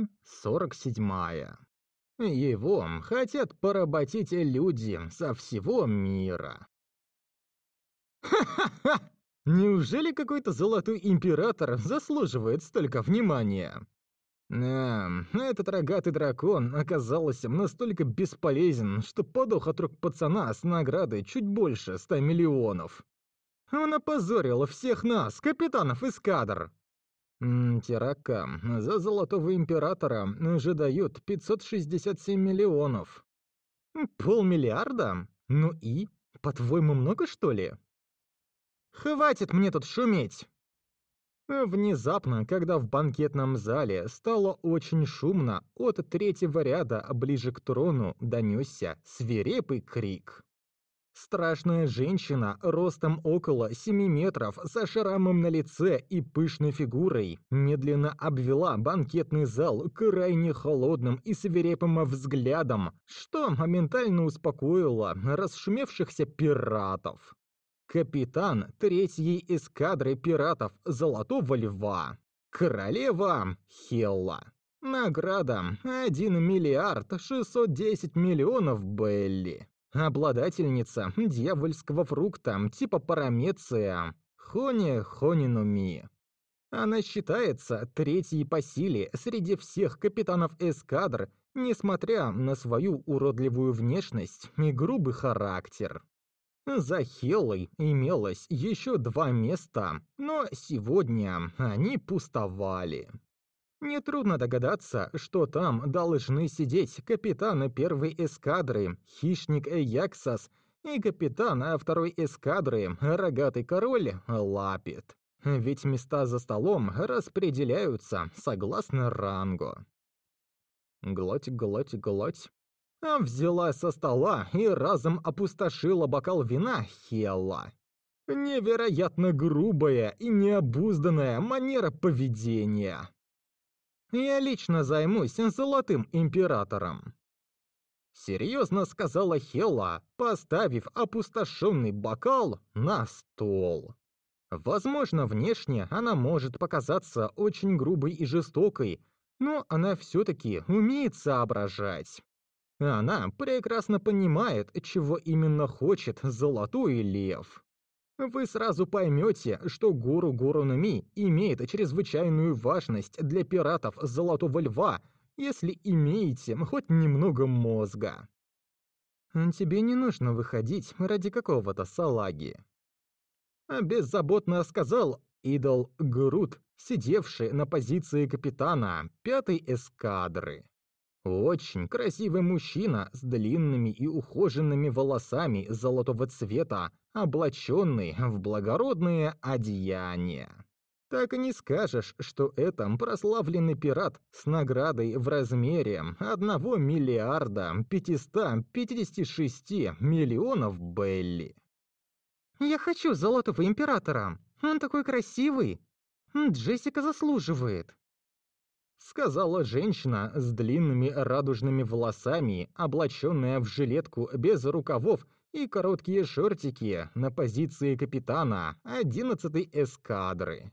Глава 47. Его хотят поработить люди со всего мира. Ха-ха-ха! Неужели какой-то золотой император заслуживает столько внимания? Эм, этот рогатый дракон оказался настолько бесполезен, что подох от рук пацана с наградой чуть больше ста миллионов. Он опозорил всех нас, капитанов эскадр. Тирака, за Золотого Императора уже дают 567 миллионов. Полмиллиарда? Ну и? По-твоему, много что ли? Хватит мне тут шуметь! Внезапно, когда в банкетном зале стало очень шумно, от третьего ряда ближе к трону донесся свирепый крик. Страшная женщина, ростом около 7 метров, со шрамом на лице и пышной фигурой, медленно обвела банкетный зал крайне холодным и свирепым взглядом, что моментально успокоило расшумевшихся пиратов. Капитан третьей эскадры пиратов Золотого Льва. Королева Хелла. Награда 1 миллиард 610 миллионов Белли. Обладательница дьявольского фрукта типа парамеция Хони Хонинуми. Она считается третьей по силе среди всех капитанов эскадр, несмотря на свою уродливую внешность и грубый характер. За Хеллой имелось еще два места, но сегодня они пустовали. Нетрудно догадаться, что там должны сидеть капитаны первой эскадры, хищник Эяксас, и капитан второй эскадры, рогатый король Лапит. Ведь места за столом распределяются согласно рангу. Глоть, глоть, глоть. А взяла со стола и разом опустошила бокал вина Хелла. Невероятно грубая и необузданная манера поведения. Я лично займусь Золотым Императором. Серьезно сказала Хелла, поставив опустошенный бокал на стол. Возможно, внешне она может показаться очень грубой и жестокой, но она все-таки умеет соображать. Она прекрасно понимает, чего именно хочет Золотой Лев вы сразу поймете, что Гуру Гурунами имеет чрезвычайную важность для пиратов Золотого Льва, если имеете хоть немного мозга. Тебе не нужно выходить ради какого-то салаги. Беззаботно сказал идол Грут, сидевший на позиции капитана пятой эскадры. Очень красивый мужчина с длинными и ухоженными волосами золотого цвета, облаченный в благородные одеяния. Так и не скажешь, что это прославленный пират с наградой в размере 1 миллиарда 556 миллионов Белли. «Я хочу Золотого Императора! Он такой красивый! Джессика заслуживает!» Сказала женщина с длинными радужными волосами, облаченная в жилетку без рукавов и короткие шортики на позиции капитана 11-й эскадры.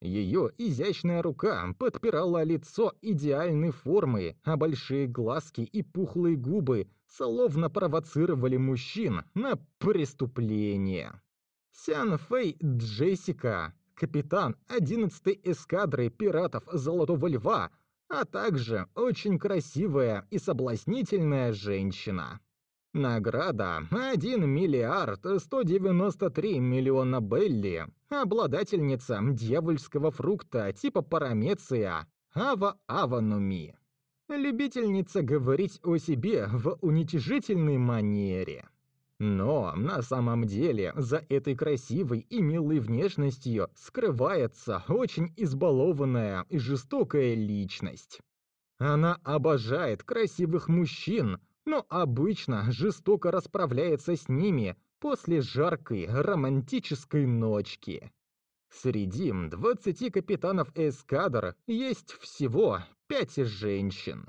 Ее изящная рука подпирала лицо идеальной формы, а большие глазки и пухлые губы словно провоцировали мужчин на преступление. Сян Фэй Джессика капитан 11-й эскадры пиратов Золотого Льва, а также очень красивая и соблазнительная женщина. Награда 1 миллиард 193 миллиона Белли, обладательница дьявольского фрукта типа парамеция Ава Авануми. Любительница говорить о себе в уничижительной манере. Но на самом деле за этой красивой и милой внешностью скрывается очень избалованная и жестокая личность. Она обожает красивых мужчин, но обычно жестоко расправляется с ними после жаркой романтической ночки. Среди 20 капитанов эскадр есть всего 5 женщин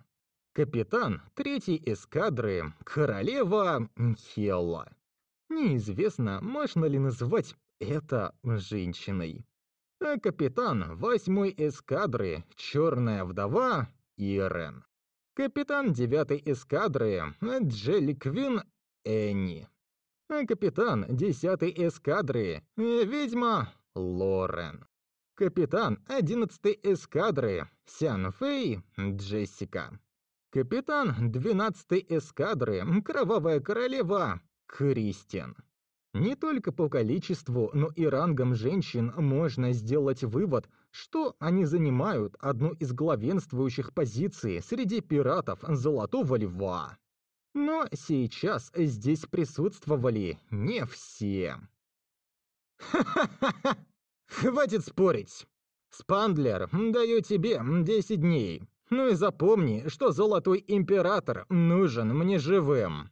капитан третьей эскадры, королева Хелла. Неизвестно, можно ли называть это женщиной. А капитан восьмой эскадры, черная вдова Ирен. Капитан девятой эскадры Джелли Квин Энни. Капитан десятой эскадры ведьма Лорен. Капитан одиннадцатой эскадры Сян Фэй Джессика. Капитан двенадцатой эскадры Кровавая королева Кристин. Не только по количеству, но и рангам женщин можно сделать вывод, что они занимают одну из главенствующих позиций среди пиратов Золотого Льва. Но сейчас здесь присутствовали не все. Ха-ха-ха! Хватит спорить! Спандлер, даю тебе 10 дней. Ну и запомни, что Золотой Император нужен мне живым.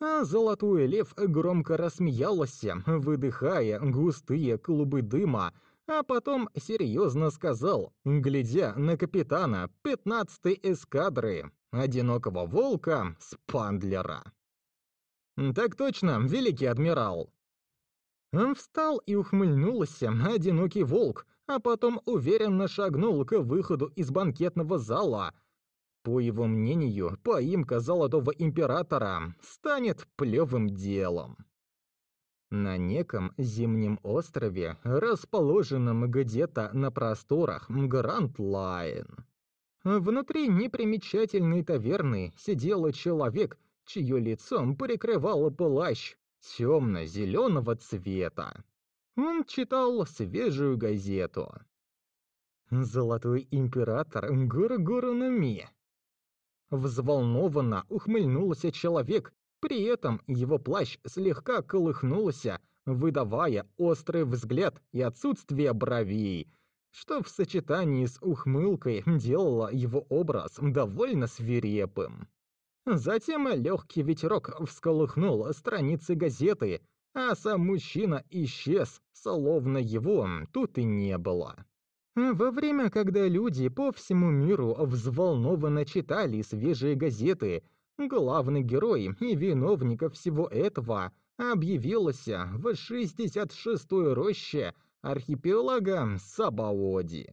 А Золотой Лев громко рассмеялся, выдыхая густые клубы дыма, а потом серьезно сказал, глядя на капитана пятнадцатой эскадры, одинокого волка Спандлера. «Так точно, великий адмирал!» Он встал и ухмыльнулся, одинокий волк, а потом уверенно шагнул к выходу из банкетного зала. По его мнению, поимка Золотого Императора станет плевым делом. На неком зимнем острове, расположенном где-то на просторах Гранд Лайн. Внутри непримечательной таверны сидел человек, чье лицо прикрывало плащ темно-зеленого цвета. Он читал свежую газету. «Золотой император Гургурунами». Взволнованно ухмыльнулся человек, при этом его плащ слегка колыхнулся, выдавая острый взгляд и отсутствие бровей, что в сочетании с ухмылкой делало его образ довольно свирепым. Затем легкий ветерок всколыхнул страницы газеты, а сам мужчина исчез, словно его тут и не было. Во время, когда люди по всему миру взволнованно читали свежие газеты, Главный герой и виновник всего этого объявился в 66-й роще архипелага Сабаоди.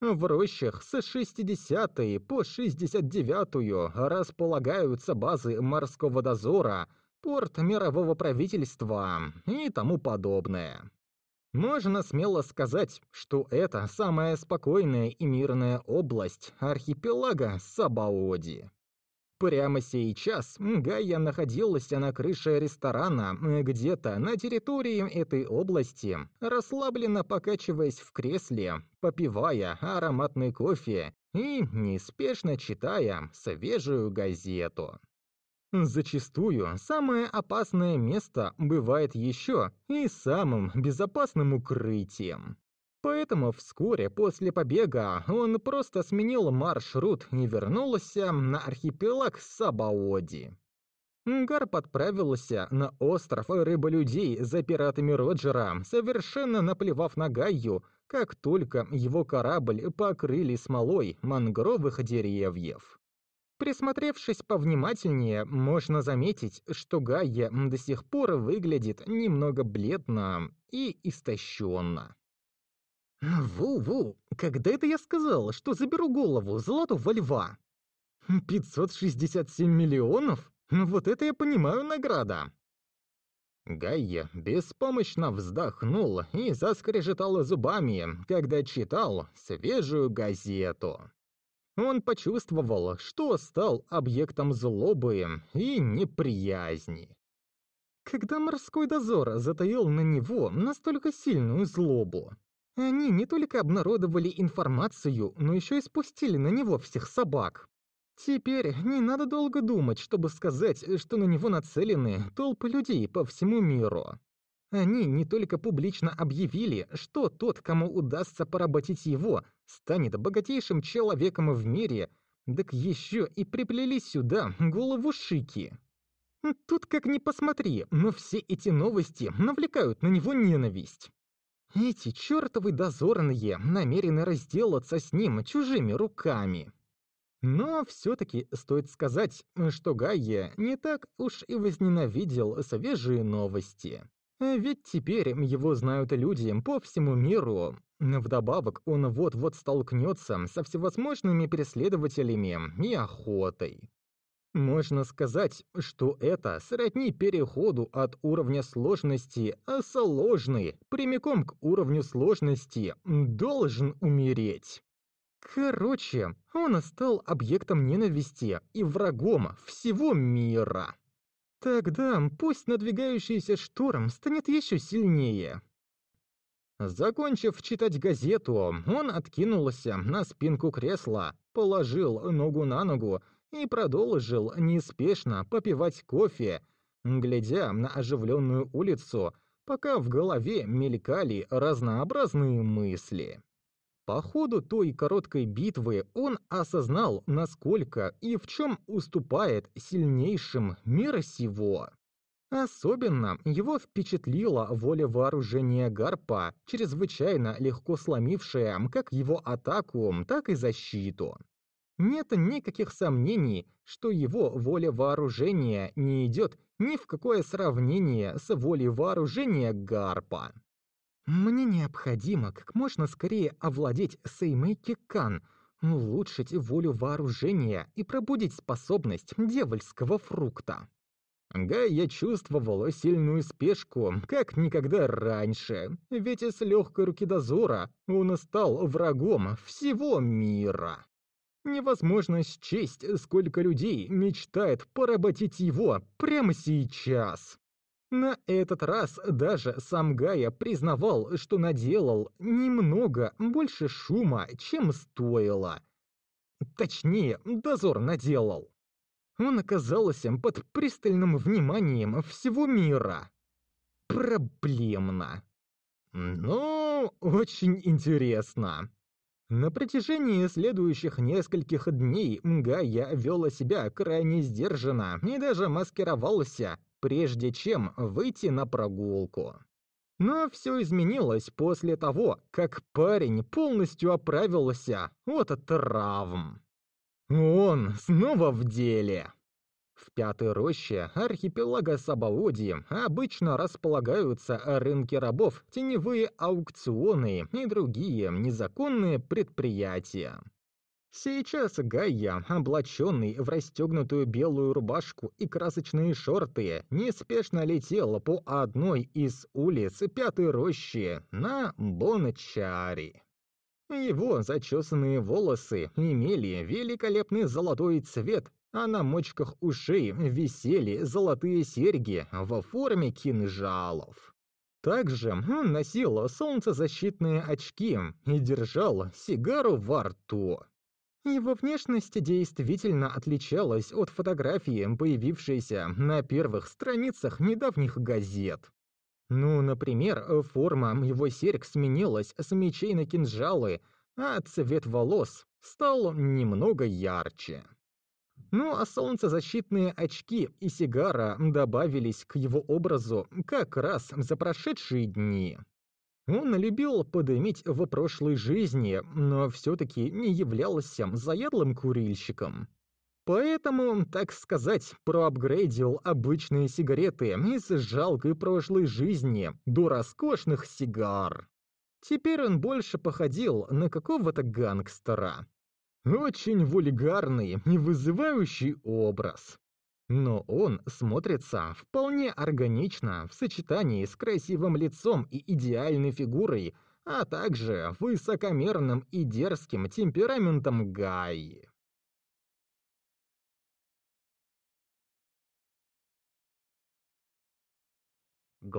В рощах с 60 по 69 располагаются базы морского дозора, порт мирового правительства и тому подобное. Можно смело сказать, что это самая спокойная и мирная область архипелага Сабаоди. Прямо сейчас Гайя находилась на крыше ресторана где-то на территории этой области, расслабленно покачиваясь в кресле, попивая ароматный кофе и неспешно читая свежую газету. Зачастую самое опасное место бывает еще и самым безопасным укрытием. Поэтому вскоре после побега он просто сменил маршрут и вернулся на архипелаг Сабаоди. Гарп отправился на остров рыболюдей за пиратами Роджера, совершенно наплевав на Гайю, как только его корабль покрыли смолой мангровых деревьев. Присмотревшись повнимательнее, можно заметить, что Гайя до сих пор выглядит немного бледно и истощенно. «Ву-ву, когда это я сказал, что заберу голову золотого льва?» «567 миллионов? Вот это я понимаю награда!» Гайя беспомощно вздохнул и заскрежетал зубами, когда читал свежую газету. Он почувствовал, что стал объектом злобы и неприязни. Когда морской дозор затаил на него настолько сильную злобу, они не только обнародовали информацию, но еще и спустили на него всех собак. Теперь не надо долго думать, чтобы сказать, что на него нацелены толпы людей по всему миру. Они не только публично объявили, что тот, кому удастся поработить его, станет богатейшим человеком в мире, так еще и приплели сюда голову Шики. Тут как ни посмотри, но все эти новости навлекают на него ненависть. Эти чертовы дозорные намерены разделаться с ним чужими руками. Но все-таки стоит сказать, что Гайя не так уж и возненавидел свежие новости. Ведь теперь его знают люди по всему миру, Вдобавок, он вот-вот столкнется со всевозможными преследователями и охотой. Можно сказать, что это сродни переходу от уровня сложности сложный прямиком к уровню сложности должен умереть. Короче, он стал объектом ненависти и врагом всего мира. Тогда пусть надвигающийся шторм станет еще сильнее. Закончив читать газету, он откинулся на спинку кресла, положил ногу на ногу и продолжил неспешно попивать кофе, глядя на оживленную улицу, пока в голове мелькали разнообразные мысли. По ходу той короткой битвы он осознал, насколько и в чем уступает сильнейшим мира сего. Особенно его впечатлила воля вооружения Гарпа, чрезвычайно легко сломившая как его атаку, так и защиту. Нет никаких сомнений, что его воля вооружения не идет ни в какое сравнение с волей вооружения Гарпа. Мне необходимо как можно скорее овладеть Сеймейки Кан, улучшить волю вооружения и пробудить способность дьявольского фрукта. Гайя чувствовала сильную спешку, как никогда раньше, ведь с легкой руки дозора он стал врагом всего мира. Невозможно счесть, сколько людей мечтает поработить его прямо сейчас. На этот раз даже сам Гая признавал, что наделал немного больше шума, чем стоило. Точнее, дозор наделал. Он оказался под пристальным вниманием всего мира. Проблемно. Ну, очень интересно. На протяжении следующих нескольких дней Гая вела себя крайне сдержанно и даже маскировался, прежде чем выйти на прогулку. Но все изменилось после того, как парень полностью оправился от травм. Он снова в деле. В пятой роще архипелага Сабаоди обычно располагаются рынки рабов, теневые аукционы и другие незаконные предприятия. Сейчас Гайя, облаченный в расстегнутую белую рубашку и красочные шорты, неспешно летел по одной из улиц Пятой Рощи на Бончари. Его зачесанные волосы имели великолепный золотой цвет, а на мочках ушей висели золотые серьги во форме кинжалов. Также он носил солнцезащитные очки и держал сигару во рту. Его внешность действительно отличалась от фотографии, появившейся на первых страницах недавних газет. Ну, например, форма его серьг сменилась с мечей на кинжалы, а цвет волос стал немного ярче. Ну а солнцезащитные очки и сигара добавились к его образу как раз за прошедшие дни. Он любил подымить в прошлой жизни, но все-таки не являлся заядлым курильщиком. Поэтому, так сказать, проапгрейдил обычные сигареты из жалкой прошлой жизни до роскошных сигар. Теперь он больше походил на какого-то гангстера. Очень вульгарный и вызывающий образ. Но он смотрится вполне органично в сочетании с красивым лицом и идеальной фигурой, а также высокомерным и дерзким темпераментом Гаи.